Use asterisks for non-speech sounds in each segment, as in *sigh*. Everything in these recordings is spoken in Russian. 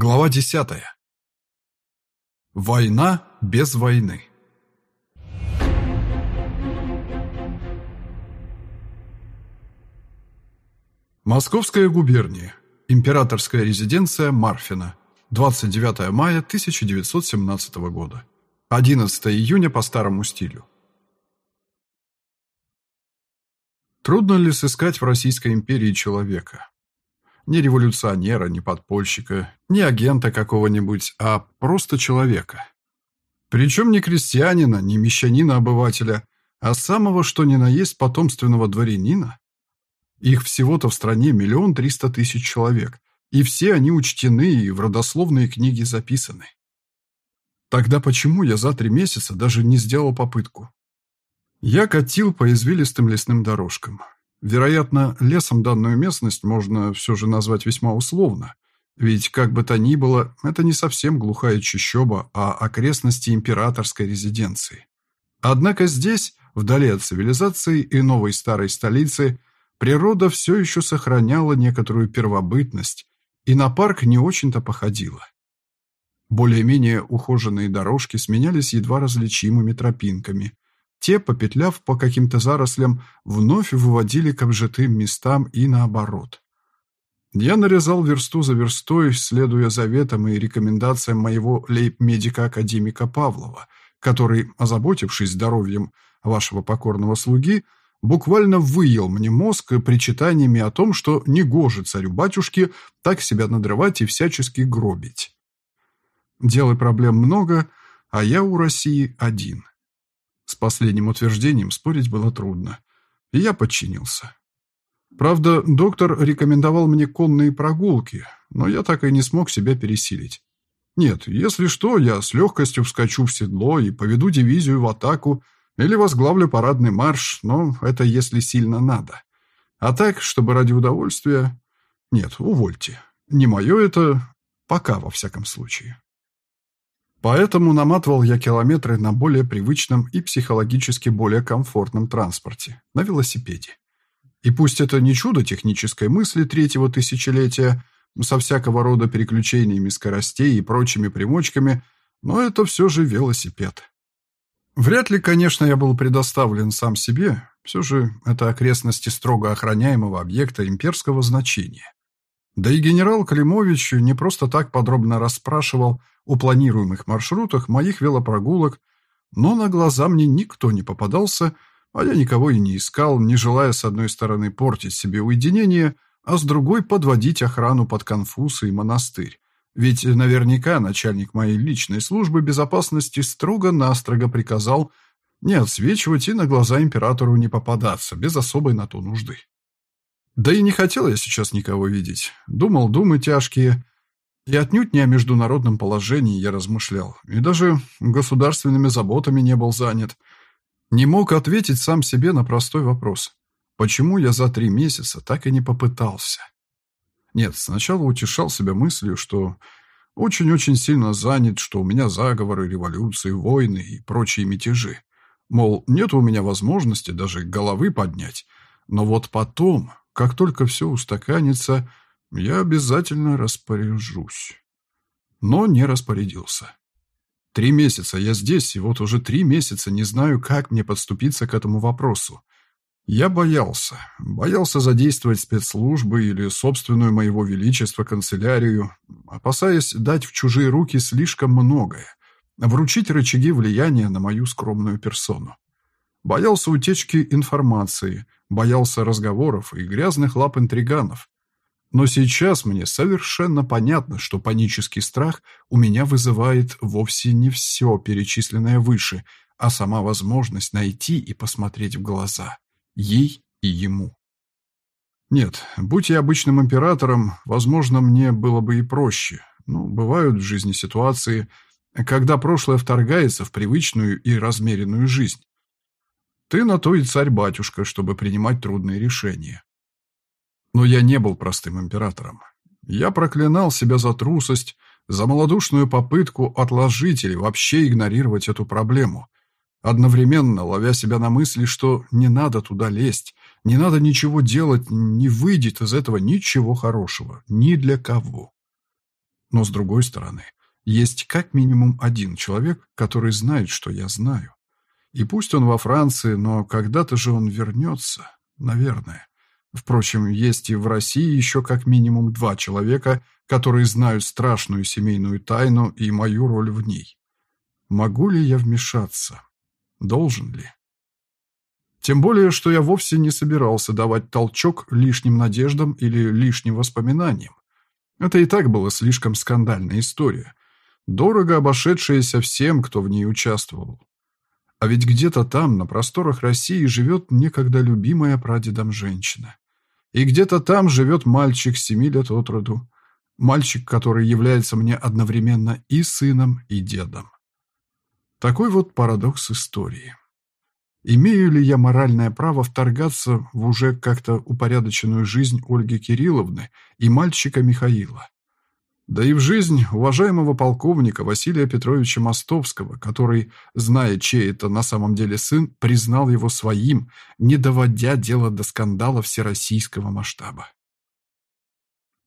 Глава 10. Война без войны. Московская губерния. Императорская резиденция Марфина. 29 мая 1917 года. 11 июня по старому стилю. Трудно ли сыскать в Российской империи человека, ни революционера, ни подпольщика, ни агента какого-нибудь, а просто человека. Причем не крестьянина, не мещанина-обывателя, а самого что ни на есть потомственного дворянина. Их всего-то в стране миллион триста тысяч человек, и все они учтены и в родословные книги записаны. Тогда почему я за три месяца даже не сделал попытку? Я катил по извилистым лесным дорожкам. Вероятно, лесом данную местность можно все же назвать весьма условно, ведь, как бы то ни было, это не совсем глухая чащоба, а окрестности императорской резиденции. Однако здесь, вдали от цивилизации и новой старой столицы, природа все еще сохраняла некоторую первобытность и на парк не очень-то походила. Более-менее ухоженные дорожки сменялись едва различимыми тропинками – те, попетляв по каким-то зарослям, вновь выводили к обжитым местам и наоборот. Я нарезал версту за верстой, следуя заветам и рекомендациям моего лейб-медика-академика Павлова, который, озаботившись здоровьем вашего покорного слуги, буквально выел мне мозг причитаниями о том, что негоже царю-батюшке так себя надрывать и всячески гробить. Дел и проблем много, а я у России один. С последним утверждением спорить было трудно, и я подчинился. Правда, доктор рекомендовал мне конные прогулки, но я так и не смог себя пересилить. Нет, если что, я с легкостью вскочу в седло и поведу дивизию в атаку или возглавлю парадный марш, но это если сильно надо. А так, чтобы ради удовольствия... Нет, увольте. Не мое это, пока во всяком случае. Поэтому наматывал я километры на более привычном и психологически более комфортном транспорте, на велосипеде. И пусть это не чудо технической мысли третьего тысячелетия, со всякого рода переключениями скоростей и прочими примочками, но это все же велосипед. Вряд ли, конечно, я был предоставлен сам себе, все же это окрестности строго охраняемого объекта имперского значения. Да и генерал Климович не просто так подробно расспрашивал о планируемых маршрутах моих велопрогулок, но на глаза мне никто не попадался, а я никого и не искал, не желая с одной стороны портить себе уединение, а с другой подводить охрану под конфусы и монастырь. Ведь наверняка начальник моей личной службы безопасности строго-настрого приказал не отсвечивать и на глаза императору не попадаться, без особой на то нужды. Да и не хотел я сейчас никого видеть. Думал думы тяжкие. И отнюдь не о международном положении я размышлял. И даже государственными заботами не был занят. Не мог ответить сам себе на простой вопрос. Почему я за три месяца так и не попытался? Нет, сначала утешал себя мыслью, что очень-очень сильно занят, что у меня заговоры, революции, войны и прочие мятежи. Мол, нет у меня возможности даже головы поднять. Но вот потом, как только все устаканится, я обязательно распоряжусь. Но не распорядился. Три месяца я здесь, и вот уже три месяца не знаю, как мне подступиться к этому вопросу. Я боялся. Боялся задействовать спецслужбы или собственную моего величества канцелярию, опасаясь дать в чужие руки слишком многое, вручить рычаги влияния на мою скромную персону. Боялся утечки информации, боялся разговоров и грязных лап интриганов. Но сейчас мне совершенно понятно, что панический страх у меня вызывает вовсе не все перечисленное выше, а сама возможность найти и посмотреть в глаза. Ей и ему. Нет, будь я обычным императором, возможно, мне было бы и проще. Ну, бывают в жизни ситуации, когда прошлое вторгается в привычную и размеренную жизнь. Ты на то и царь-батюшка, чтобы принимать трудные решения. Но я не был простым императором. Я проклинал себя за трусость, за малодушную попытку отложить или вообще игнорировать эту проблему, одновременно ловя себя на мысли, что не надо туда лезть, не надо ничего делать, не выйдет из этого ничего хорошего, ни для кого. Но с другой стороны, есть как минимум один человек, который знает, что я знаю. И пусть он во Франции, но когда-то же он вернется, наверное. Впрочем, есть и в России еще как минимум два человека, которые знают страшную семейную тайну и мою роль в ней. Могу ли я вмешаться? Должен ли? Тем более, что я вовсе не собирался давать толчок лишним надеждам или лишним воспоминаниям. Это и так была слишком скандальная история, дорого обошедшаяся всем, кто в ней участвовал. А ведь где-то там, на просторах России, живет некогда любимая прадедом женщина. И где-то там живет мальчик семи лет от роду. Мальчик, который является мне одновременно и сыном, и дедом. Такой вот парадокс истории. Имею ли я моральное право вторгаться в уже как-то упорядоченную жизнь Ольги Кирилловны и мальчика Михаила? Да и в жизнь уважаемого полковника Василия Петровича Мостовского, который, зная, чей это на самом деле сын, признал его своим, не доводя дело до скандала всероссийского масштаба.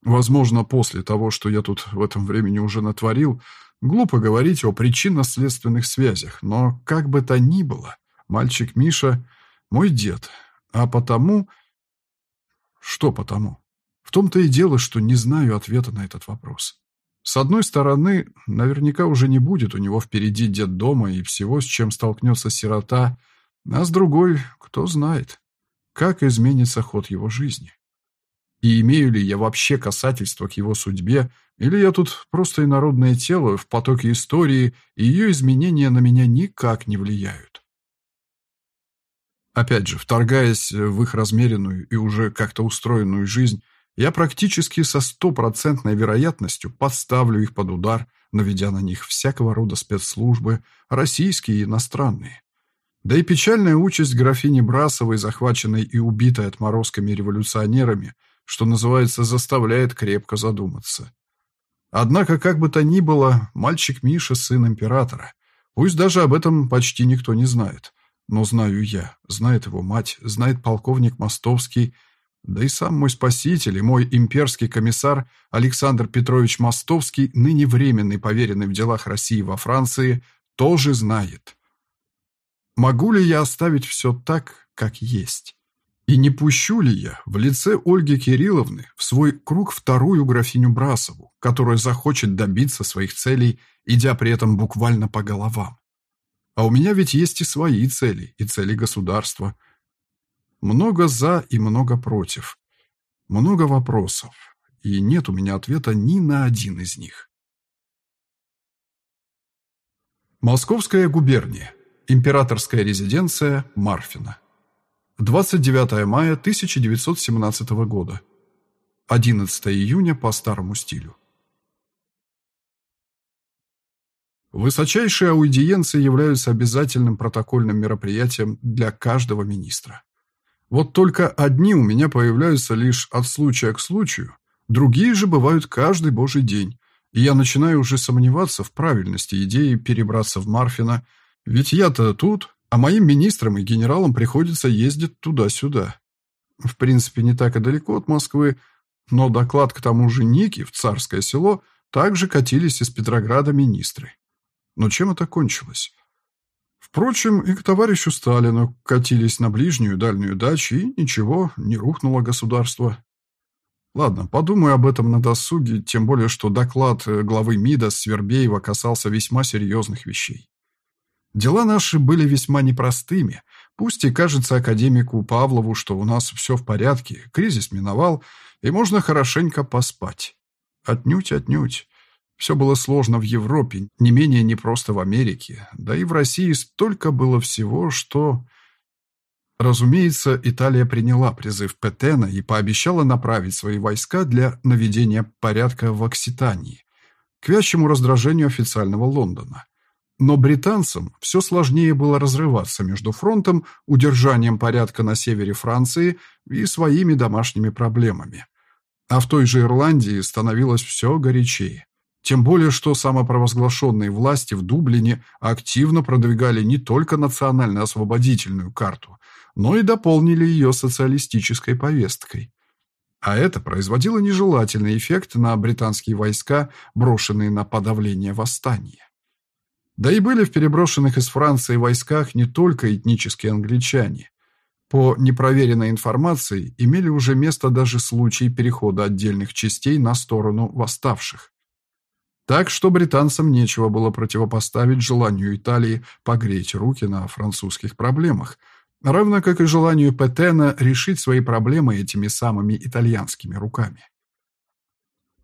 Возможно, после того, что я тут в этом времени уже натворил, глупо говорить о причинно-следственных связях, но как бы то ни было, мальчик Миша – мой дед, а потому… Что потому? В том-то и дело, что не знаю ответа на этот вопрос. С одной стороны, наверняка уже не будет у него впереди дед дома и всего, с чем столкнется сирота, а с другой, кто знает, как изменится ход его жизни. И имею ли я вообще касательство к его судьбе, или я тут просто инородное тело в потоке истории, и ее изменения на меня никак не влияют. Опять же, вторгаясь в их размеренную и уже как-то устроенную жизнь, я практически со стопроцентной вероятностью подставлю их под удар, наведя на них всякого рода спецслужбы, российские и иностранные. Да и печальная участь графини Брасовой, захваченной и убитой отморозками революционерами, что называется, заставляет крепко задуматься. Однако, как бы то ни было, мальчик Миша – сын императора. Пусть даже об этом почти никто не знает. Но знаю я, знает его мать, знает полковник Мостовский – да и сам мой спаситель и мой имперский комиссар Александр Петрович Мостовский, ныне временный поверенный в делах России во Франции, тоже знает. Могу ли я оставить все так, как есть? И не пущу ли я в лице Ольги Кирилловны в свой круг вторую графиню Брасову, которая захочет добиться своих целей, идя при этом буквально по головам? А у меня ведь есть и свои цели, и цели государства – много «за» и много «против». Много вопросов, и нет у меня ответа ни на один из них. Московская губерния. Императорская резиденция Марфина. 29 мая 1917 года. 11 июня по старому стилю. Высочайшие аудиенции являются обязательным протокольным мероприятием для каждого министра. Вот только одни у меня появляются лишь от случая к случаю, другие же бывают каждый божий день, и я начинаю уже сомневаться в правильности идеи перебраться в Марфино, ведь я-то тут, а моим министрам и генералам приходится ездить туда-сюда. В принципе, не так и далеко от Москвы, но доклад к тому же Ники в Царское село также катились из Петрограда министры. Но чем это кончилось? Впрочем, и к товарищу Сталину катились на ближнюю дальнюю дачу, и ничего, не рухнуло государство. Ладно, подумаю об этом на досуге, тем более, что доклад э, главы МИДа Свербеева касался весьма серьезных вещей. Дела наши были весьма непростыми. Пусть и кажется академику Павлову, что у нас все в порядке, кризис миновал, и можно хорошенько поспать. Отнюдь, отнюдь. Все было сложно в Европе, не менее непросто в Америке, да и в России столько было всего, что... Разумеется, Италия приняла призыв Петена и пообещала направить свои войска для наведения порядка в Окситании, к вящему раздражению официального Лондона. Но британцам все сложнее было разрываться между фронтом, удержанием порядка на севере Франции и своими домашними проблемами. А в той же Ирландии становилось все горячее. Тем более, что самопровозглашенные власти в Дублине активно продвигали не только национально-освободительную карту, но и дополнили ее социалистической повесткой. А это производило нежелательный эффект на британские войска, брошенные на подавление восстания. Да и были в переброшенных из Франции войсках не только этнические англичане. По непроверенной информации имели уже место даже случаи перехода отдельных частей на сторону восставших. Так что британцам нечего было противопоставить желанию Италии погреть руки на французских проблемах, равно как и желанию Петена решить свои проблемы этими самыми итальянскими руками.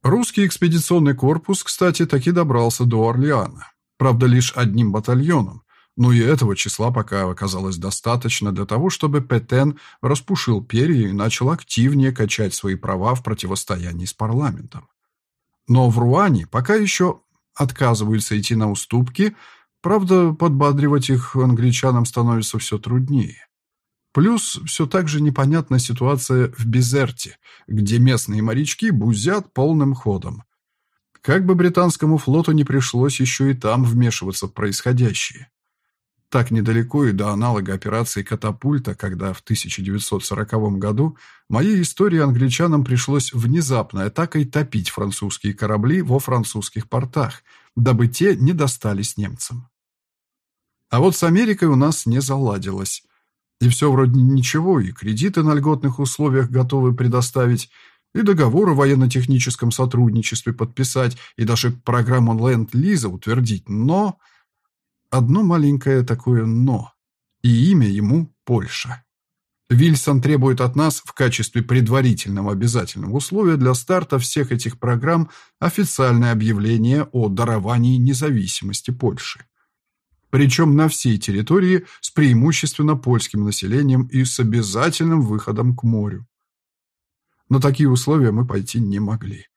Русский экспедиционный корпус, кстати, таки добрался до Орлеана. Правда, лишь одним батальоном, но и этого числа пока оказалось достаточно для того, чтобы Петен распушил перья и начал активнее качать свои права в противостоянии с парламентом. Но в Руане пока еще отказываются идти на уступки, правда, подбадривать их англичанам становится все труднее. Плюс все так же непонятна ситуация в Безерте, где местные морячки бузят полным ходом. Как бы британскому флоту не пришлось еще и там вмешиваться в происходящее. Так недалеко и до аналога операции «Катапульта», когда в 1940 году моей истории англичанам пришлось внезапной атакой топить французские корабли во французских портах, дабы те не достались немцам. А вот с Америкой у нас не заладилось. И все вроде ничего, и кредиты на льготных условиях готовы предоставить, и договор о военно-техническом сотрудничестве подписать, и даже программу Ленд-Лиза утвердить, но... Одно маленькое такое «но». И имя ему Польша. Вильсон требует от нас в качестве предварительного обязательного условия для старта всех этих программ официальное объявление о даровании независимости Польши. Причем на всей территории с преимущественно польским населением и с обязательным выходом к морю. На такие условия мы пойти не могли.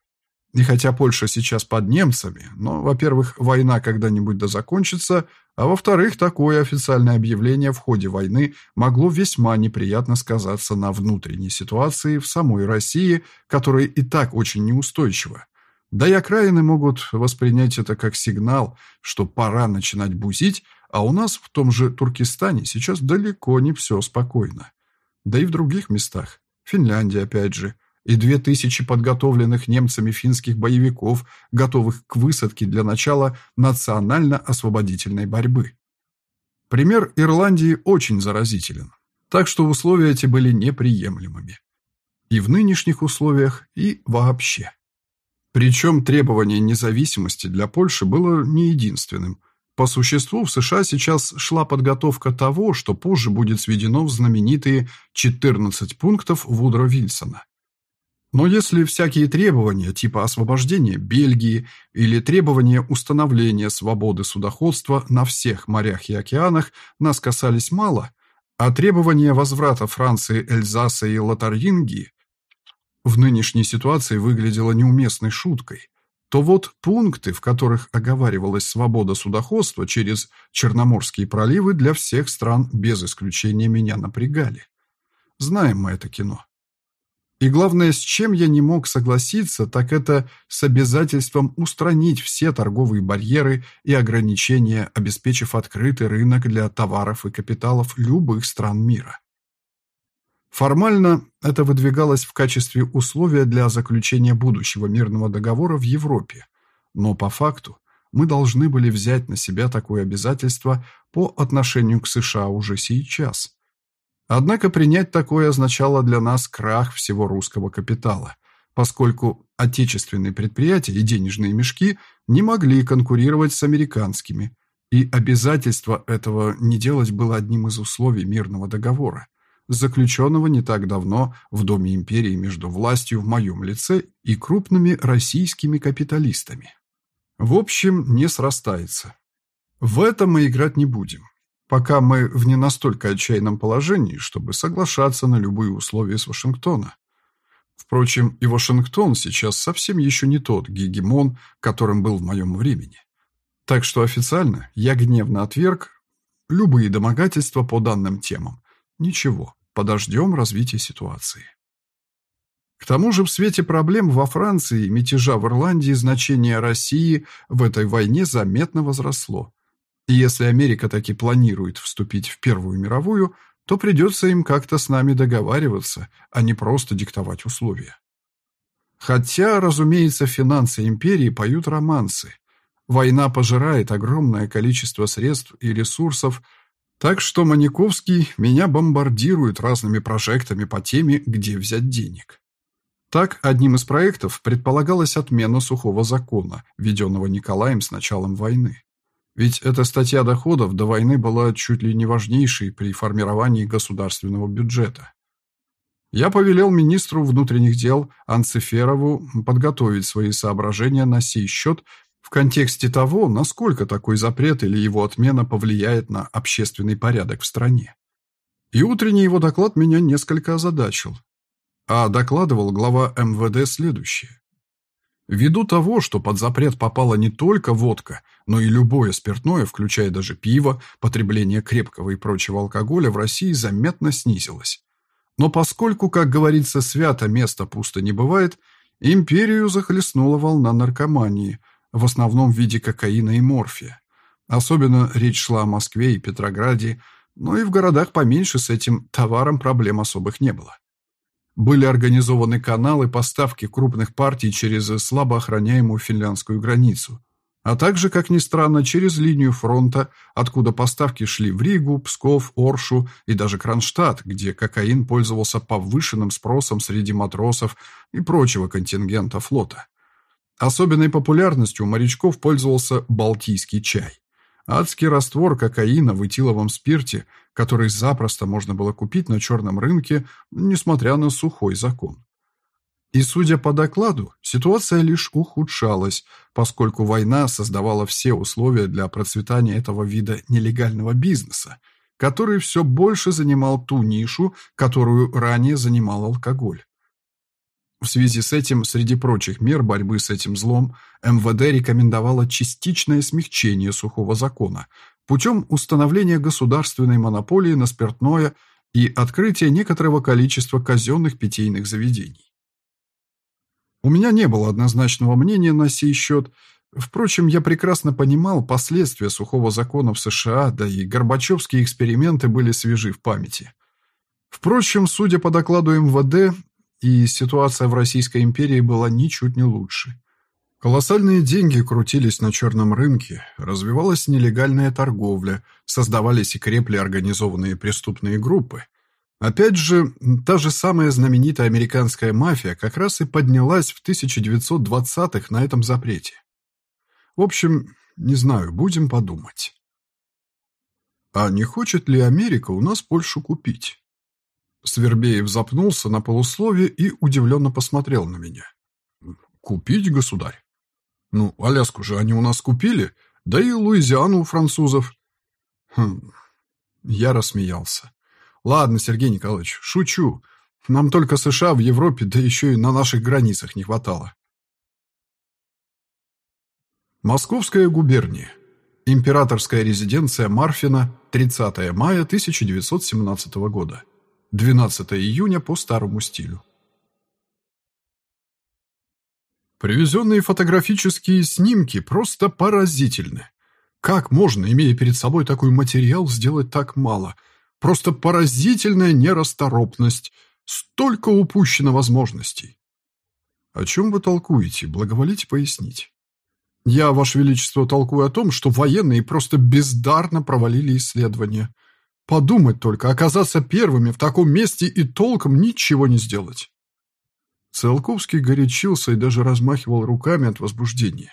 И хотя Польша сейчас под немцами, но, во-первых, война когда-нибудь да закончится, а во-вторых, такое официальное объявление в ходе войны могло весьма неприятно сказаться на внутренней ситуации в самой России, которая и так очень неустойчива. Да и окраины могут воспринять это как сигнал, что пора начинать бузить, а у нас в том же Туркестане сейчас далеко не все спокойно. Да и в других местах. Финляндия, опять же и две тысячи подготовленных немцами финских боевиков, готовых к высадке для начала национально-освободительной борьбы. Пример Ирландии очень заразителен, так что условия эти были неприемлемыми. И в нынешних условиях, и вообще. Причем требование независимости для Польши было не единственным. По существу в США сейчас шла подготовка того, что позже будет сведено в знаменитые 14 пунктов Вудро Вильсона. Но если всякие требования типа освобождения Бельгии или требования установления свободы судоходства на всех морях и океанах нас касались мало, а требования возврата Франции, Эльзаса и Лотарингии в нынешней ситуации выглядело неуместной шуткой, то вот пункты, в которых оговаривалась свобода судоходства через Черноморские проливы для всех стран без исключения меня напрягали. Знаем мы это кино. И главное, с чем я не мог согласиться, так это с обязательством устранить все торговые барьеры и ограничения, обеспечив открытый рынок для товаров и капиталов любых стран мира. Формально это выдвигалось в качестве условия для заключения будущего мирного договора в Европе, но по факту мы должны были взять на себя такое обязательство по отношению к США уже сейчас. Однако принять такое означало для нас крах всего русского капитала, поскольку отечественные предприятия и денежные мешки не могли конкурировать с американскими, и обязательство этого не делать было одним из условий мирного договора, заключенного не так давно в Доме империи между властью в моем лице и крупными российскими капиталистами. В общем, не срастается. В это мы играть не будем пока мы в не настолько отчаянном положении, чтобы соглашаться на любые условия с Вашингтона. Впрочем, и Вашингтон сейчас совсем еще не тот гегемон, которым был в моем времени. Так что официально я гневно отверг любые домогательства по данным темам. Ничего, подождем развития ситуации. К тому же в свете проблем во Франции и мятежа в Ирландии значение России в этой войне заметно возросло. И если Америка таки планирует вступить в Первую мировую, то придется им как-то с нами договариваться, а не просто диктовать условия. Хотя, разумеется, финансы империи поют романсы. Война пожирает огромное количество средств и ресурсов, так что Маниковский меня бомбардирует разными прожектами по теме «Где взять денег?». Так, одним из проектов предполагалась отмена сухого закона, введенного Николаем с началом войны. Ведь эта статья доходов до войны была чуть ли не важнейшей при формировании государственного бюджета. Я повелел министру внутренних дел Анциферову подготовить свои соображения на сей счет в контексте того, насколько такой запрет или его отмена повлияет на общественный порядок в стране. И утренний его доклад меня несколько озадачил. А докладывал глава МВД следующее. Ввиду того, что под запрет попала не только водка, но и любое спиртное, включая даже пиво, потребление крепкого и прочего алкоголя в России заметно снизилось. Но поскольку, как говорится, свято место пусто не бывает, империю захлестнула волна наркомании – в основном в виде кокаина и морфия. Особенно речь шла о Москве и Петрограде, но и в городах поменьше с этим товаром проблем особых не было. Были организованы каналы поставки крупных партий через слабо охраняемую финляндскую границу, а также, как ни странно, через линию фронта, откуда поставки шли в Ригу, Псков, Оршу и даже Кронштадт, где кокаин пользовался повышенным спросом среди матросов и прочего контингента флота. Особенной популярностью у морячков пользовался балтийский чай. Адский раствор кокаина в этиловом спирте, который запросто можно было купить на черном рынке, несмотря на сухой закон. И, судя по докладу, ситуация лишь ухудшалась, поскольку война создавала все условия для процветания этого вида нелегального бизнеса, который все больше занимал ту нишу, которую ранее занимал алкоголь. В связи с этим, среди прочих мер борьбы с этим злом, МВД рекомендовало частичное смягчение сухого закона путем установления государственной монополии на спиртное и открытия некоторого количества казенных питейных заведений. У меня не было однозначного мнения на сей счет. Впрочем, я прекрасно понимал последствия сухого закона в США, да и Горбачевские эксперименты были свежи в памяти. Впрочем, судя по докладу МВД, и ситуация в Российской империи была ничуть не лучше. Колоссальные деньги крутились на черном рынке, развивалась нелегальная торговля, создавались и крепли организованные преступные группы. Опять же, та же самая знаменитая американская мафия как раз и поднялась в 1920-х на этом запрете. В общем, не знаю, будем подумать. А не хочет ли Америка у нас Польшу купить? Свербеев запнулся на полусловие и удивленно посмотрел на меня. «Купить, государь? Ну, Аляску же они у нас купили, да и Луизиану у французов». Хм. Я рассмеялся. «Ладно, Сергей Николаевич, шучу. Нам только США в Европе, да еще и на наших границах не хватало». Московская губерния. Императорская резиденция Марфина, 30 мая 1917 года. 12 июня по старому стилю. Привезенные фотографические снимки просто поразительны. Как можно, имея перед собой такой материал, сделать так мало? Просто поразительная нерасторопность. Столько упущено возможностей. О чем вы толкуете? Благоволите пояснить. Я, Ваше Величество, толкую о том, что военные просто бездарно провалили исследования – Подумать только, оказаться первыми в таком месте и толком ничего не сделать. Циолковский горячился и даже размахивал руками от возбуждения.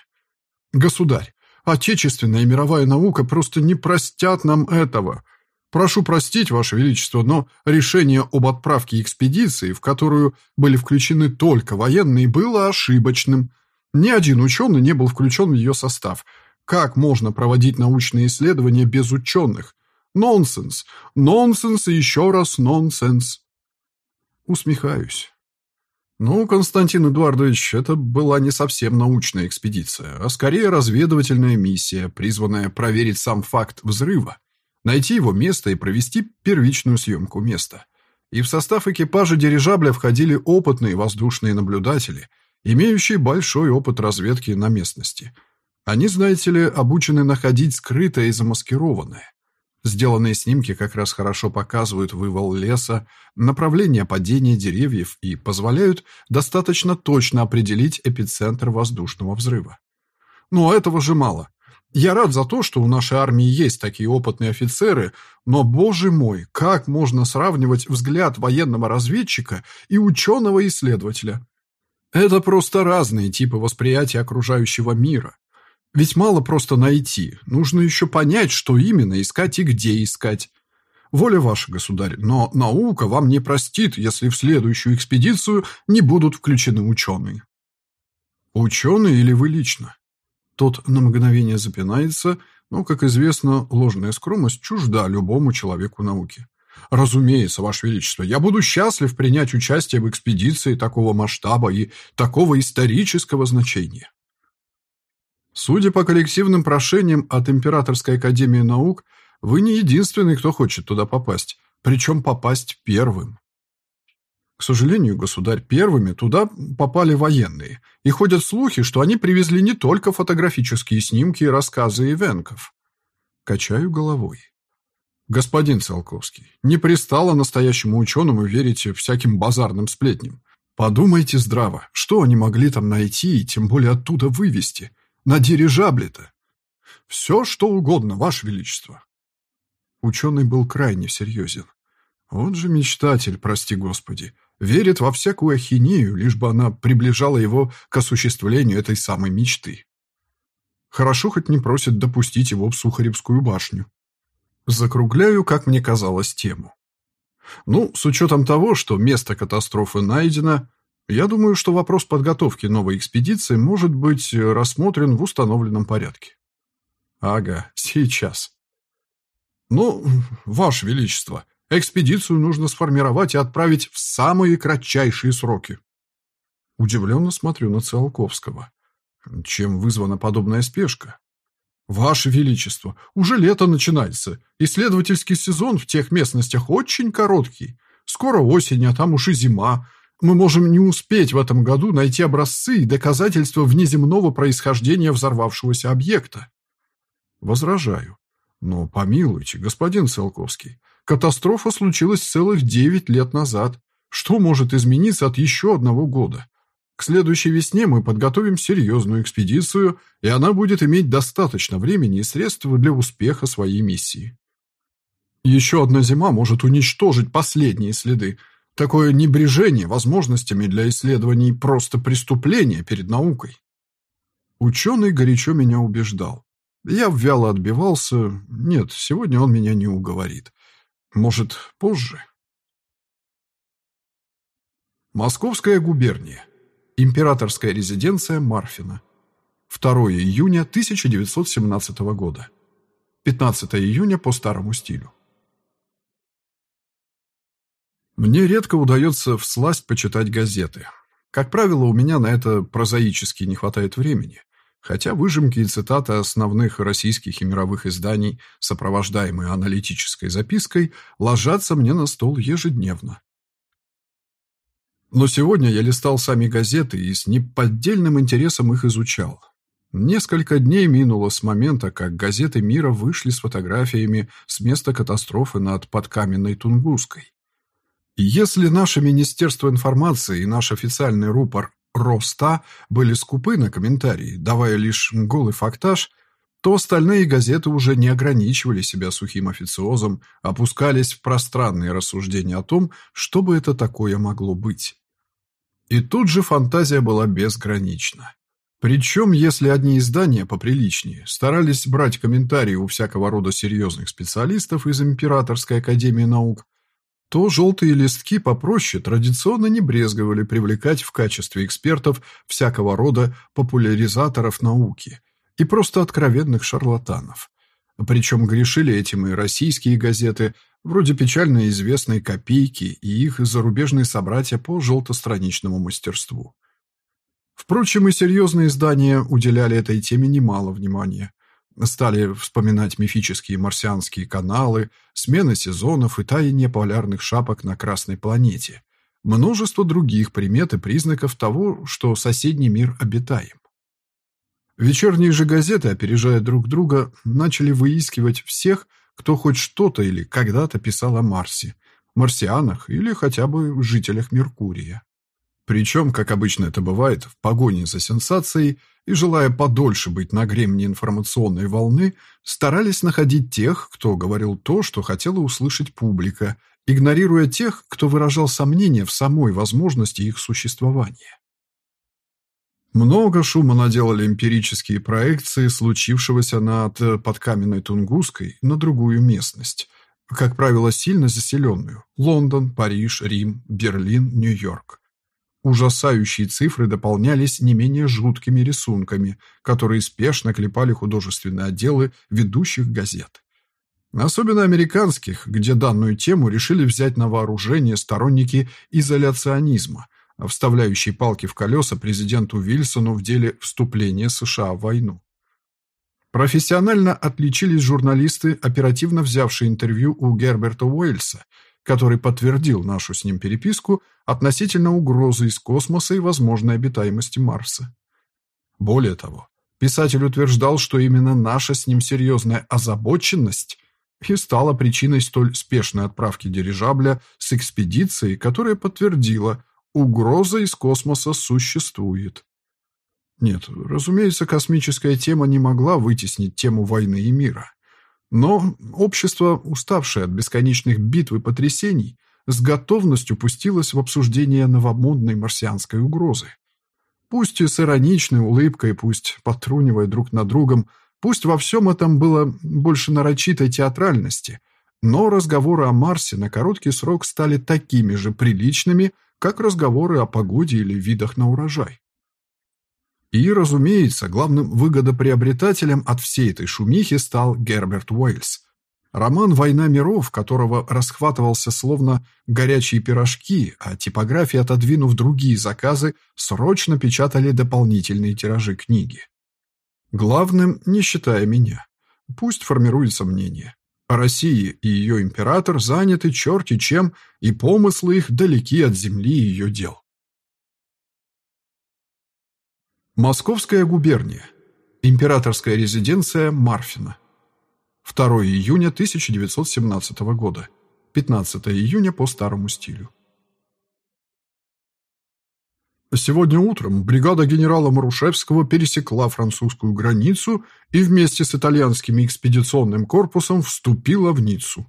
«Государь, отечественная и мировая наука просто не простят нам этого. Прошу простить, Ваше Величество, но решение об отправке экспедиции, в которую были включены только военные, было ошибочным. Ни один ученый не был включен в ее состав. Как можно проводить научные исследования без ученых? Нонсенс. Нонсенс и еще раз нонсенс. Усмехаюсь. Ну, Константин Эдуардович, это была не совсем научная экспедиция, а скорее разведывательная миссия, призванная проверить сам факт взрыва, найти его место и провести первичную съемку места. И в состав экипажа дирижабля входили опытные воздушные наблюдатели, имеющие большой опыт разведки на местности. Они, знаете ли, обучены находить скрытое и замаскированное. Сделанные снимки как раз хорошо показывают вывал леса, направление падения деревьев и позволяют достаточно точно определить эпицентр воздушного взрыва. Но этого же мало. Я рад за то, что у нашей армии есть такие опытные офицеры, но, боже мой, как можно сравнивать взгляд военного разведчика и ученого-исследователя? Это просто разные типы восприятия окружающего мира. Ведь мало просто найти, нужно еще понять, что именно искать и где искать. Воля ваша, государь, но наука вам не простит, если в следующую экспедицию не будут включены ученые. Ученые или вы лично? Тот на мгновение запинается, но, как известно, ложная скромность чужда любому человеку науки. Разумеется, Ваше Величество, я буду счастлив принять участие в экспедиции такого масштаба и такого исторического значения. Судя по коллективным прошениям от Императорской Академии Наук, вы не единственный, кто хочет туда попасть, причем попасть первым. К сожалению, государь, первыми туда попали военные, и ходят слухи, что они привезли не только фотографические снимки и рассказы ивенков. Качаю головой. Господин Циолковский, не пристало настоящему ученому верить всяким базарным сплетням. Подумайте здраво, что они могли там найти и тем более оттуда вывести – на дирижабле-то? Все, что угодно, Ваше Величество. Ученый был крайне серьезен. Он же мечтатель, прости господи, верит во всякую ахинею, лишь бы она приближала его к осуществлению этой самой мечты. Хорошо хоть не просит допустить его в Сухаревскую башню. Закругляю, как мне казалось, тему. Ну, с учетом того, что место катастрофы найдено, я думаю, что вопрос подготовки новой экспедиции может быть э, рассмотрен в установленном порядке. Ага, *laughs* сейчас. Ну, Ваше Величество, экспедицию нужно сформировать и отправить в самые кратчайшие сроки. Удивленно смотрю на Циолковского. Чем вызвана подобная спешка? Ваше Величество, уже лето начинается. Исследовательский сезон в тех местностях очень короткий. Скоро осень, а там уж и зима. Мы можем не успеть в этом году найти образцы и доказательства внеземного происхождения взорвавшегося объекта. Возражаю. Но помилуйте, господин Циолковский, катастрофа случилась целых девять лет назад. Что может измениться от еще одного года? К следующей весне мы подготовим серьезную экспедицию, и она будет иметь достаточно времени и средств для успеха своей миссии. Еще одна зима может уничтожить последние следы, Такое небрежение возможностями для исследований просто преступление перед наукой. Ученый горячо меня убеждал. Я вяло отбивался. Нет, сегодня он меня не уговорит. Может, позже? Московская губерния. Императорская резиденция Марфина. 2 июня 1917 года. 15 июня по старому стилю. Мне редко удается всласть почитать газеты. Как правило, у меня на это прозаически не хватает времени, хотя выжимки и цитаты основных российских и мировых изданий, сопровождаемые аналитической запиской, ложатся мне на стол ежедневно. Но сегодня я листал сами газеты и с неподдельным интересом их изучал. Несколько дней минуло с момента, как газеты мира вышли с фотографиями с места катастрофы над подкаменной Тунгусской. Если наше Министерство информации и наш официальный рупор РОСТА были скупы на комментарии, давая лишь голый фактаж, то остальные газеты уже не ограничивали себя сухим официозом, опускались в пространные рассуждения о том, что бы это такое могло быть. И тут же фантазия была безгранична. Причем, если одни издания поприличнее старались брать комментарии у всякого рода серьезных специалистов из Императорской академии наук, то желтые листки попроще традиционно не брезговали привлекать в качестве экспертов всякого рода популяризаторов науки и просто откровенных шарлатанов. Причем грешили этим и российские газеты, вроде печально известной «Копейки» и их зарубежные собратья по желтостраничному мастерству. Впрочем, и серьезные издания уделяли этой теме немало внимания. Стали вспоминать мифические марсианские каналы, смены сезонов и таяние полярных шапок на Красной планете. Множество других примет и признаков того, что соседний мир обитаем. Вечерние же газеты, опережая друг друга, начали выискивать всех, кто хоть что-то или когда-то писал о Марсе, марсианах или хотя бы жителях Меркурия. Причем, как обычно это бывает, в погоне за сенсацией и желая подольше быть на гремне информационной волны, старались находить тех, кто говорил то, что хотела услышать публика, игнорируя тех, кто выражал сомнения в самой возможности их существования. Много шума наделали эмпирические проекции случившегося над подкаменной Тунгусской на другую местность, как правило, сильно заселенную – Лондон, Париж, Рим, Берлин, Нью-Йорк. Ужасающие цифры дополнялись не менее жуткими рисунками, которые спешно клепали художественные отделы ведущих газет. Особенно американских, где данную тему решили взять на вооружение сторонники изоляционизма, вставляющие палки в колеса президенту Вильсону в деле вступления США в войну. Профессионально отличились журналисты, оперативно взявшие интервью у Герберта Уэльса – который подтвердил нашу с ним переписку относительно угрозы из космоса и возможной обитаемости Марса. Более того, писатель утверждал, что именно наша с ним серьезная озабоченность и стала причиной столь спешной отправки дирижабля с экспедицией, которая подтвердила, угроза из космоса существует. Нет, разумеется, космическая тема не могла вытеснить тему войны и мира. Но общество, уставшее от бесконечных битв и потрясений, с готовностью пустилось в обсуждение новомодной марсианской угрозы. Пусть и с ироничной улыбкой, пусть потрунивая друг над другом, пусть во всем этом было больше нарочитой театральности, но разговоры о Марсе на короткий срок стали такими же приличными, как разговоры о погоде или видах на урожай. И, разумеется, главным выгодоприобретателем от всей этой шумихи стал Герберт Уэльс. Роман «Война миров», которого расхватывался словно горячие пирожки, а типографии, отодвинув другие заказы, срочно печатали дополнительные тиражи книги. Главным, не считая меня. Пусть формируется мнение. Россия и ее император заняты черти чем, и помыслы их далеки от земли и ее дел. Московская губерния. Императорская резиденция Марфина. 2 июня 1917 года. 15 июня по старому стилю. Сегодня утром бригада генерала Марушевского пересекла французскую границу и вместе с итальянским экспедиционным корпусом вступила в Ниццу.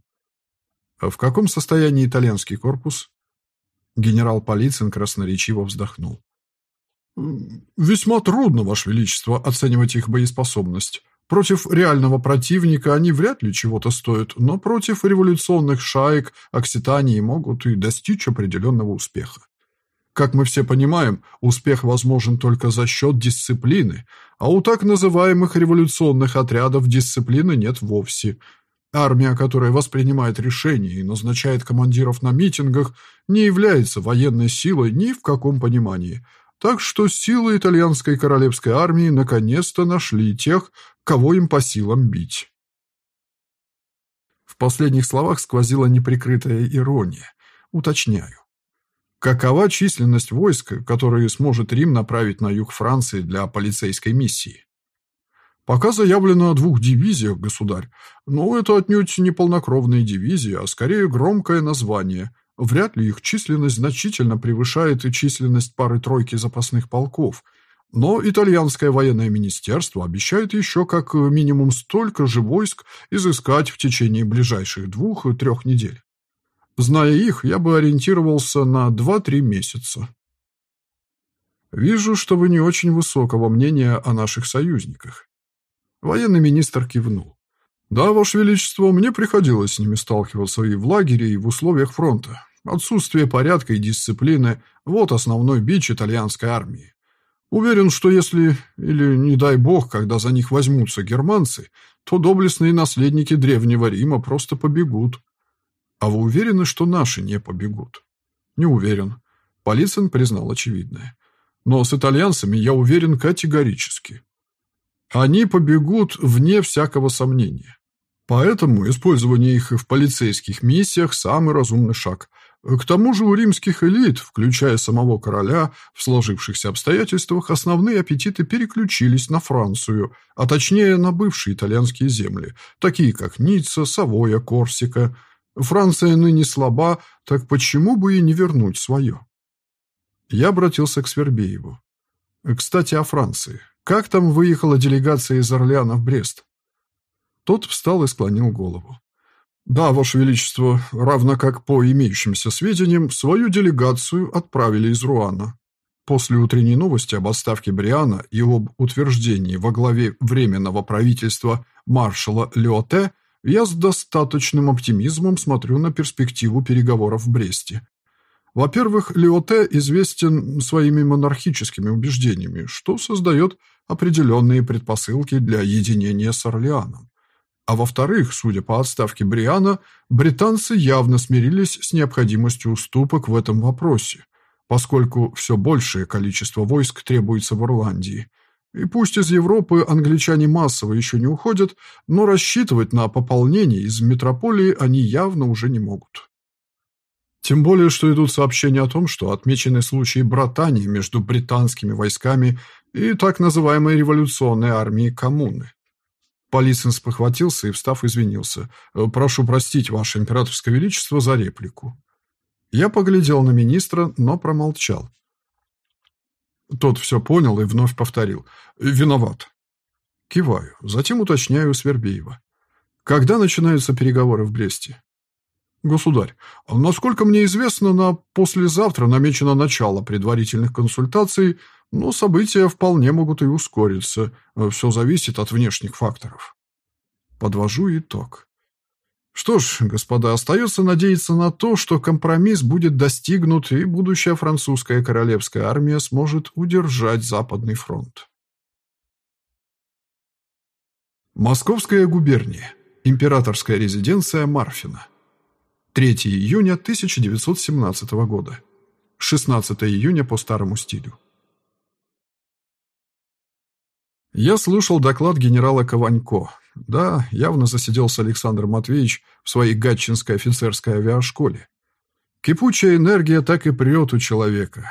В каком состоянии итальянский корпус? Генерал Полицын красноречиво вздохнул. «Весьма трудно, Ваше Величество, оценивать их боеспособность. Против реального противника они вряд ли чего-то стоят, но против революционных шаек Окситании могут и достичь определенного успеха. Как мы все понимаем, успех возможен только за счет дисциплины, а у так называемых революционных отрядов дисциплины нет вовсе. Армия, которая воспринимает решения и назначает командиров на митингах, не является военной силой ни в каком понимании – так что силы итальянской королевской армии наконец-то нашли тех, кого им по силам бить. В последних словах сквозила неприкрытая ирония. Уточняю. Какова численность войск, которые сможет Рим направить на юг Франции для полицейской миссии? Пока заявлено о двух дивизиях, государь, но это отнюдь не полнокровные дивизии, а скорее громкое название – Вряд ли их численность значительно превышает численность пары-тройки запасных полков, но итальянское военное министерство обещает еще как минимум столько же войск изыскать в течение ближайших двух-трех недель. Зная их, я бы ориентировался на 2-3 месяца. Вижу, что вы не очень высокого мнения о наших союзниках. Военный министр кивнул. Да, Ваше Величество, мне приходилось с ними сталкиваться и в лагере, и в условиях фронта. Отсутствие порядка и дисциплины – вот основной бич итальянской армии. Уверен, что если, или не дай бог, когда за них возьмутся германцы, то доблестные наследники Древнего Рима просто побегут. А вы уверены, что наши не побегут? Не уверен. Полицин признал очевидное. Но с итальянцами я уверен категорически. Они побегут вне всякого сомнения. Поэтому использование их в полицейских миссиях – самый разумный шаг – К тому же у римских элит, включая самого короля, в сложившихся обстоятельствах основные аппетиты переключились на Францию, а точнее на бывшие итальянские земли, такие как Ницца, Савоя, Корсика. Франция ныне слаба, так почему бы и не вернуть свое? Я обратился к Свербееву. Кстати, о Франции. Как там выехала делегация из Орлеана в Брест? Тот встал и склонил голову. Да, Ваше Величество, равно как по имеющимся сведениям, свою делегацию отправили из Руана. После утренней новости об отставке Бриана и об утверждении во главе Временного правительства маршала Леоте я с достаточным оптимизмом смотрю на перспективу переговоров в Бресте. Во-первых, Леоте известен своими монархическими убеждениями, что создает определенные предпосылки для единения с Орлеаном. А во-вторых, судя по отставке Бриана, британцы явно смирились с необходимостью уступок в этом вопросе, поскольку все большее количество войск требуется в Ирландии. И пусть из Европы англичане массово еще не уходят, но рассчитывать на пополнение из метрополии они явно уже не могут. Тем более, что идут сообщения о том, что отмечены случаи братания между британскими войсками и так называемой революционной армией коммуны. Полицин спохватился и, встав, извинился. «Э, «Прошу простить, Ваше Императорское Величество, за реплику». Я поглядел на министра, но промолчал. Тот все понял и вновь повторил. «Виноват». Киваю, затем уточняю Свербеева. «Когда начинаются переговоры в Бресте?» «Государь, насколько мне известно, на послезавтра намечено начало предварительных консультаций но события вполне могут и ускориться. Все зависит от внешних факторов. Подвожу итог. Что ж, господа, остается надеяться на то, что компромисс будет достигнут, и будущая французская королевская армия сможет удержать Западный фронт. Московская губерния. Императорская резиденция Марфина. 3 июня 1917 года. 16 июня по старому стилю. Я слушал доклад генерала Кованько. Да, явно засиделся Александр Матвеевич в своей гатчинской офицерской авиашколе. Кипучая энергия так и прет у человека.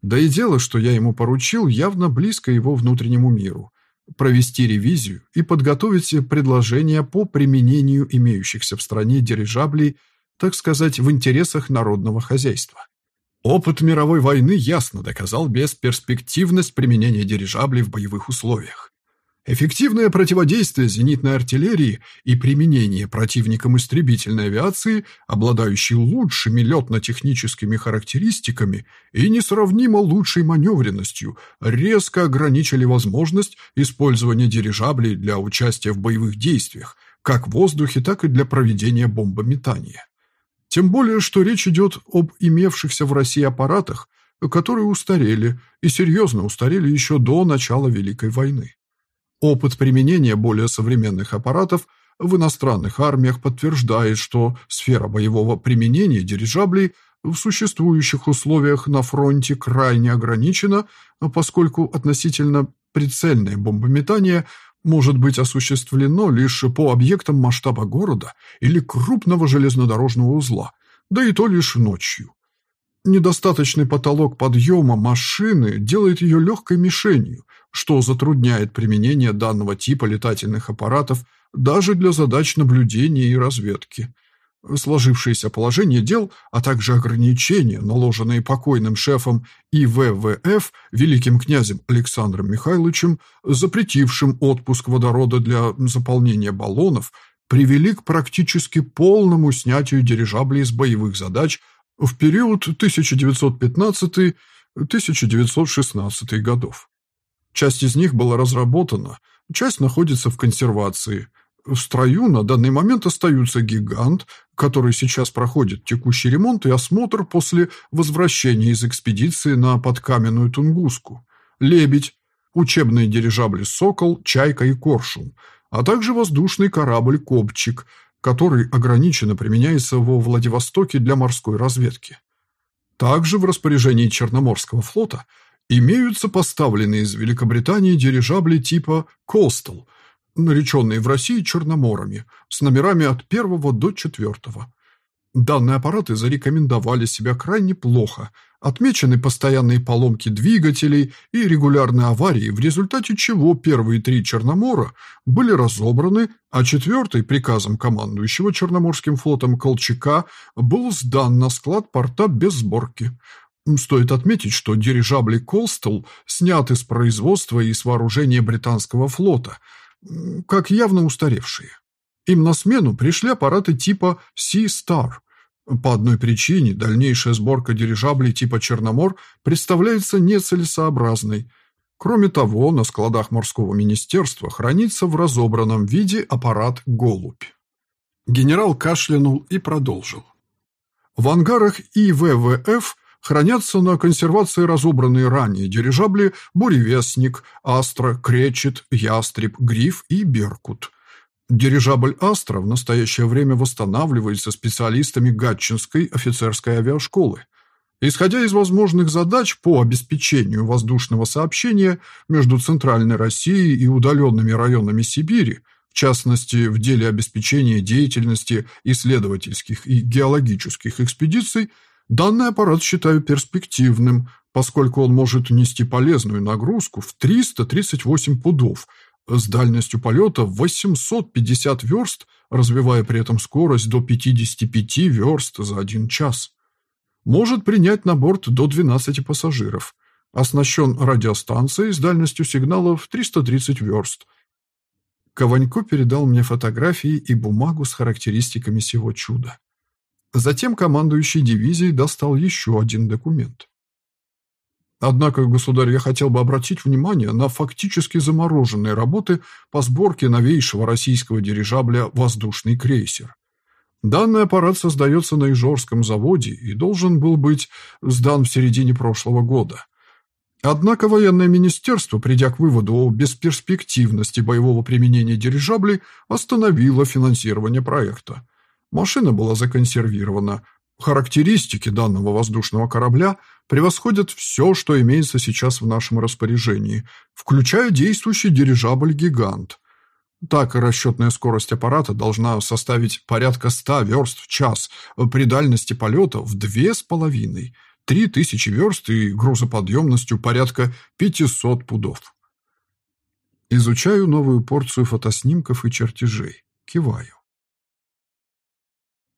Да и дело, что я ему поручил, явно близко его внутреннему миру. Провести ревизию и подготовить предложения по применению имеющихся в стране дирижаблей, так сказать, в интересах народного хозяйства. Опыт мировой войны ясно доказал бесперспективность применения дирижаблей в боевых условиях. Эффективное противодействие зенитной артиллерии и применение противником истребительной авиации, обладающей лучшими летно-техническими характеристиками и несравнимо лучшей маневренностью, резко ограничили возможность использования дирижаблей для участия в боевых действиях, как в воздухе, так и для проведения бомбометания. Тем более, что речь идет об имевшихся в России аппаратах, которые устарели и серьезно устарели еще до начала Великой войны. Опыт применения более современных аппаратов в иностранных армиях подтверждает, что сфера боевого применения дирижаблей в существующих условиях на фронте крайне ограничена, поскольку относительно прицельное бомбометание может быть осуществлено лишь по объектам масштаба города или крупного железнодорожного узла, да и то лишь ночью. Недостаточный потолок подъема машины делает ее легкой мишенью, что затрудняет применение данного типа летательных аппаратов даже для задач наблюдения и разведки. Сложившееся положение дел, а также ограничения, наложенные покойным шефом ИВВФ, великим князем Александром Михайловичем, запретившим отпуск водорода для заполнения баллонов, привели к практически полному снятию дирижаблей с боевых задач в период 1915-1916 годов. Часть из них была разработана, часть находится в консервации – в строю на данный момент остаются «Гигант», который сейчас проходит текущий ремонт и осмотр после возвращения из экспедиции на подкаменную Тунгуску, «Лебедь», учебные дирижабли «Сокол», «Чайка» и «Коршун», а также воздушный корабль «Копчик», который ограниченно применяется во Владивостоке для морской разведки. Также в распоряжении Черноморского флота имеются поставленные из Великобритании дирижабли типа «Костел», нареченные в России черноморами, с номерами от первого до четвертого. Данные аппараты зарекомендовали себя крайне плохо, отмечены постоянные поломки двигателей и регулярные аварии, в результате чего первые три Черномора были разобраны, а четвертый приказом командующего Черноморским флотом Колчака был сдан на склад порта без сборки. Стоит отметить, что дирижабли «Колстел» сняты с производства и с вооружения британского флота, как явно устаревшие. Им на смену пришли аппараты типа Sea Star. По одной причине дальнейшая сборка дирижаблей типа Черномор представляется нецелесообразной. Кроме того, на складах морского министерства хранится в разобранном виде аппарат «Голубь». Генерал кашлянул и продолжил. В ангарах ИВВФ хранятся на консервации разобранные ранее дирижабли «Буревестник», «Астра», «Кречет», «Ястреб», «Гриф» и «Беркут». Дирижабль «Астра» в настоящее время восстанавливается специалистами Гатчинской офицерской авиашколы. Исходя из возможных задач по обеспечению воздушного сообщения между Центральной Россией и удаленными районами Сибири, в частности, в деле обеспечения деятельности исследовательских и геологических экспедиций, данный аппарат считаю перспективным, поскольку он может нести полезную нагрузку в 338 пудов – с дальностью полета в 850 верст, развивая при этом скорость до 55 верст за один час. Может принять на борт до 12 пассажиров. Оснащен радиостанцией с дальностью сигнала в 330 верст. Кованько передал мне фотографии и бумагу с характеристиками сего чуда. Затем командующий дивизией достал еще один документ. Однако, государь, я хотел бы обратить внимание на фактически замороженные работы по сборке новейшего российского дирижабля «Воздушный крейсер». Данный аппарат создается на Ижорском заводе и должен был быть сдан в середине прошлого года. Однако военное министерство, придя к выводу о бесперспективности боевого применения дирижаблей, остановило финансирование проекта. Машина была законсервирована, Характеристики данного воздушного корабля превосходят все, что имеется сейчас в нашем распоряжении, включая действующий дирижабль «Гигант». Так, расчетная скорость аппарата должна составить порядка 100 верст в час, при дальности полета в 2,5, 3000 верст и грузоподъемностью порядка 500 пудов. Изучаю новую порцию фотоснимков и чертежей. Киваю.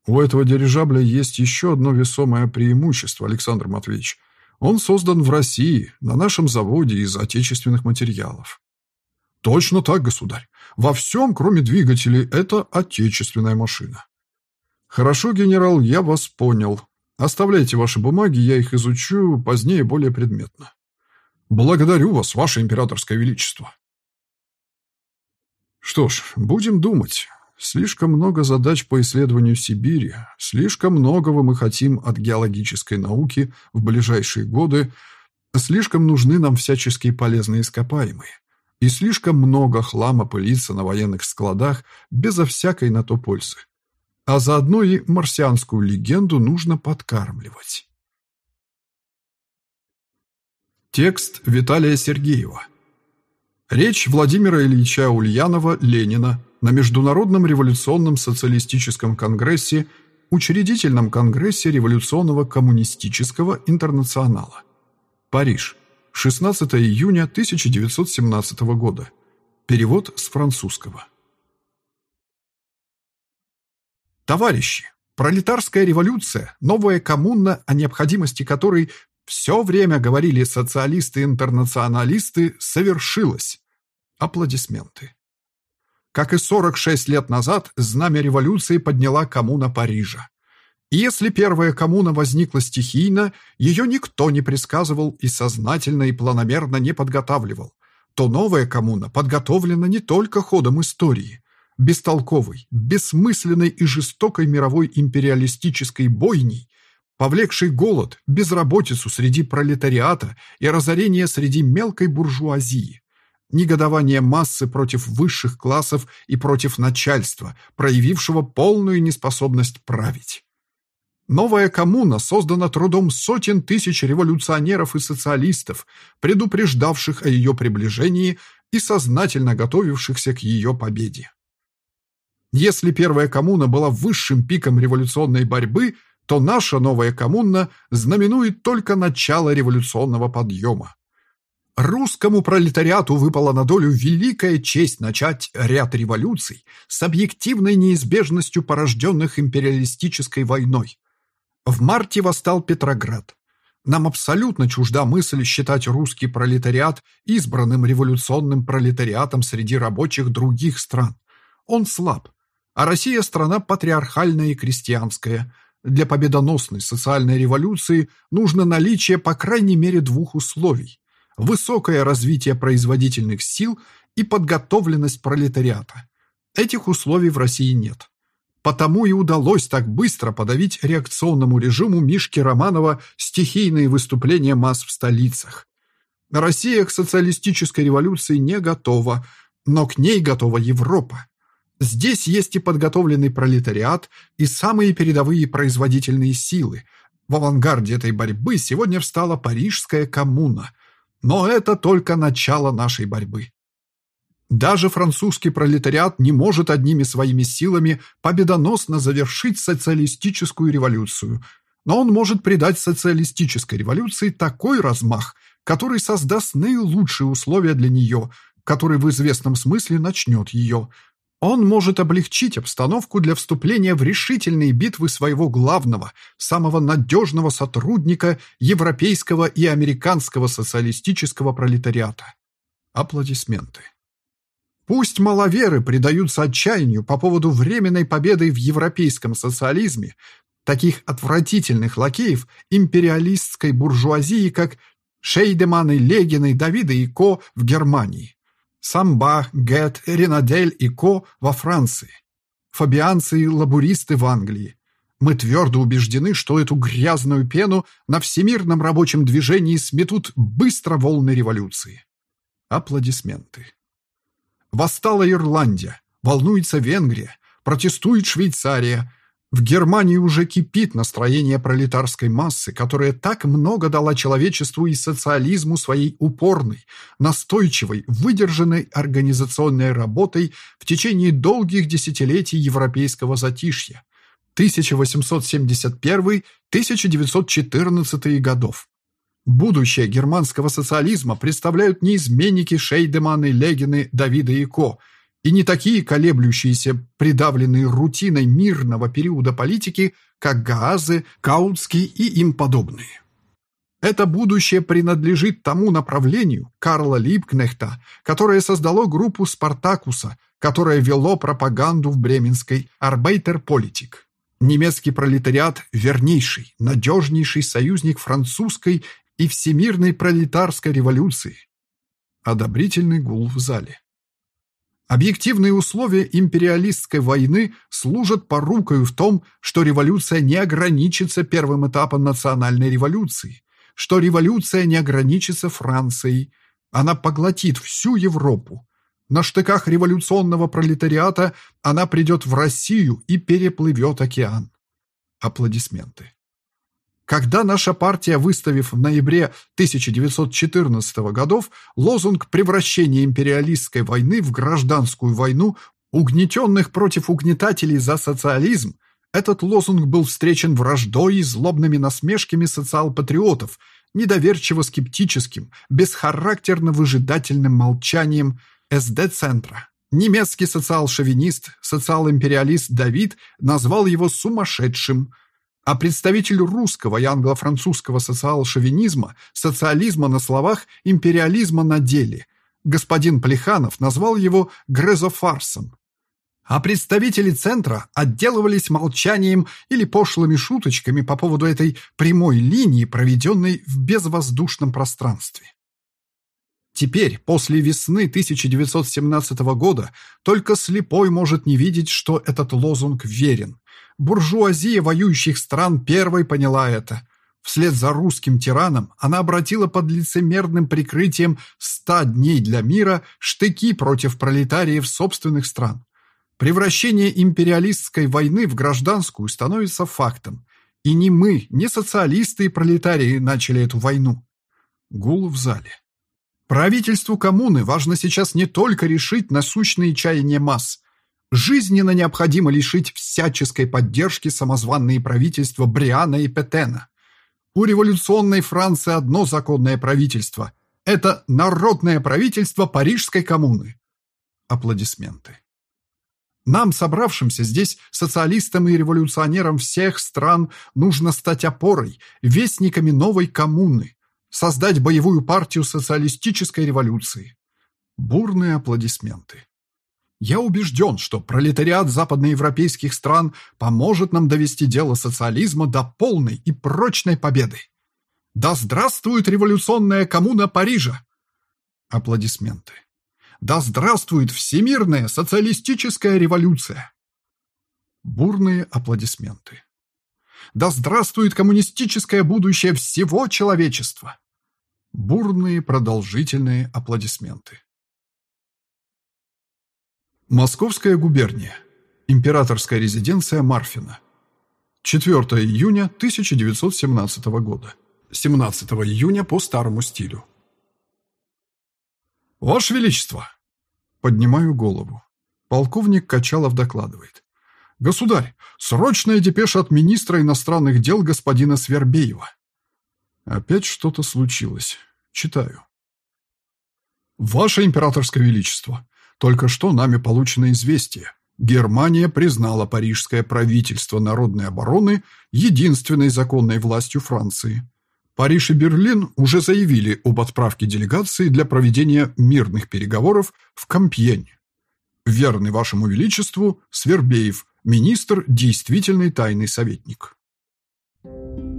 У этого дирижабля есть еще одно весомое преимущество, Александр Матвеевич. Он создан в России, на нашем заводе из отечественных материалов. Точно так, государь. Во всем, кроме двигателей, это отечественная машина. Хорошо, генерал, я вас понял. Оставляйте ваши бумаги, я их изучу позднее более предметно. Благодарю вас, ваше императорское величество. Что ж, будем думать. Слишком много задач по исследованию Сибири, слишком многого мы хотим от геологической науки в ближайшие годы, слишком нужны нам всяческие полезные ископаемые, и слишком много хлама пылится на военных складах безо всякой на то пользы. А заодно и марсианскую легенду нужно подкармливать. Текст Виталия Сергеева. Речь Владимира Ильича Ульянова Ленина на Международном революционном социалистическом конгрессе, учредительном конгрессе революционного коммунистического интернационала. Париж, 16 июня 1917 года. Перевод с французского. Товарищи, пролетарская революция, новая коммуна, о необходимости которой все время говорили социалисты-интернационалисты, совершилась. Аплодисменты. Как и 46 лет назад, знамя революции подняла коммуна Парижа. И если первая коммуна возникла стихийно, ее никто не предсказывал и сознательно и планомерно не подготавливал, то новая коммуна подготовлена не только ходом истории, бестолковой, бессмысленной и жестокой мировой империалистической бойней, повлекшей голод, безработицу среди пролетариата и разорение среди мелкой буржуазии негодование массы против высших классов и против начальства, проявившего полную неспособность править. Новая коммуна создана трудом сотен тысяч революционеров и социалистов, предупреждавших о ее приближении и сознательно готовившихся к ее победе. Если первая коммуна была высшим пиком революционной борьбы, то наша новая коммуна знаменует только начало революционного подъема. Русскому пролетариату выпала на долю великая честь начать ряд революций с объективной неизбежностью порожденных империалистической войной. В марте восстал Петроград. Нам абсолютно чужда мысль считать русский пролетариат избранным революционным пролетариатом среди рабочих других стран. Он слаб, а Россия – страна патриархальная и крестьянская. Для победоносной социальной революции нужно наличие по крайней мере двух условий – высокое развитие производительных сил и подготовленность пролетариата. Этих условий в России нет. Потому и удалось так быстро подавить реакционному режиму Мишки Романова стихийные выступления масс в столицах. Россия к социалистической революции не готова, но к ней готова Европа. Здесь есть и подготовленный пролетариат, и самые передовые производительные силы. В авангарде этой борьбы сегодня встала Парижская коммуна. Но это только начало нашей борьбы. Даже французский пролетариат не может одними своими силами победоносно завершить социалистическую революцию, но он может придать социалистической революции такой размах, который создаст наилучшие условия для нее, который в известном смысле начнет ее. Он может облегчить обстановку для вступления в решительные битвы своего главного, самого надежного сотрудника европейского и американского социалистического пролетариата. Аплодисменты. Пусть маловеры предаются отчаянию по поводу временной победы в европейском социализме, таких отвратительных лакеев империалистской буржуазии, как Шейдеманы, Легины, Давида и Ко в Германии, Самба, Гет, Ренадель и Ко во Франции, фабианцы и лабуристы в Англии. Мы твердо убеждены, что эту грязную пену на всемирном рабочем движении сметут быстро волны революции. Аплодисменты. Восстала Ирландия, волнуется Венгрия, протестует Швейцария. В Германии уже кипит настроение пролетарской массы, которая так много дала человечеству и социализму своей упорной, настойчивой, выдержанной организационной работой в течение долгих десятилетий европейского затишья 1871-1914 годов. Будущее германского социализма представляют не изменники Шейдеманы, Легины, Давида и Ко, и не такие колеблющиеся, придавленные рутиной мирного периода политики, как Гаазы, Каутский и им подобные. Это будущее принадлежит тому направлению Карла Липкнехта, которое создало группу «Спартакуса», которое вело пропаганду в бременской «Арбейтер-политик». Немецкий пролетариат – вернейший, надежнейший союзник французской и всемирной пролетарской революции. Одобрительный гул в зале. Объективные условия империалистской войны служат порукою в том, что революция не ограничится первым этапом национальной революции, что революция не ограничится Францией, она поглотит всю Европу. На штыках революционного пролетариата она придет в Россию и переплывет океан. Аплодисменты. Когда наша партия, выставив в ноябре 1914 годов лозунг превращения империалистской войны в гражданскую войну угнетенных против угнетателей за социализм, этот лозунг был встречен враждой и злобными насмешками социал-патриотов, недоверчиво-скептическим, бесхарактерно-выжидательным молчанием СД-центра. Немецкий социал-шовинист, социал-империалист Давид назвал его сумасшедшим – а представитель русского и англо-французского социал-шовинизма, социализма на словах, империализма на деле. Господин Плеханов назвал его грезофарсом. А представители центра отделывались молчанием или пошлыми шуточками по поводу этой прямой линии, проведенной в безвоздушном пространстве. Теперь, после весны 1917 года, только слепой может не видеть, что этот лозунг верен. Буржуазия воюющих стран первой поняла это. Вслед за русским тираном она обратила под лицемерным прикрытием ста дней для мира штыки против пролетариев собственных стран. Превращение империалистской войны в гражданскую становится фактом. И не мы, не социалисты и пролетарии начали эту войну. Гул в зале. Правительству коммуны важно сейчас не только решить насущные чаяния масс, жизненно необходимо лишить всяческой поддержки самозванные правительства Бриана и Петена. У революционной Франции одно законное правительство – это народное правительство Парижской коммуны. Аплодисменты. Нам, собравшимся здесь, социалистам и революционерам всех стран, нужно стать опорой, вестниками новой коммуны, создать боевую партию социалистической революции. Бурные аплодисменты. Я убежден, что пролетариат западноевропейских стран поможет нам довести дело социализма до полной и прочной победы. Да здравствует революционная коммуна Парижа! Аплодисменты. Да здравствует всемирная социалистическая революция! Бурные аплодисменты. Да здравствует коммунистическое будущее всего человечества! Бурные продолжительные аплодисменты. Московская губерния. Императорская резиденция Марфина. 4 июня 1917 года. 17 июня по старому стилю. «Ваше Величество!» Поднимаю голову. Полковник Качалов докладывает. «Государь, срочная депеша от министра иностранных дел господина Свербеева». Опять что-то случилось. Читаю. «Ваше императорское величество, только что нами получено известие. Германия признала парижское правительство народной обороны единственной законной властью Франции. Париж и Берлин уже заявили об отправке делегации для проведения мирных переговоров в Кампьень. Верный вашему величеству Свербеев, министр, действительный тайный советник. Thank you.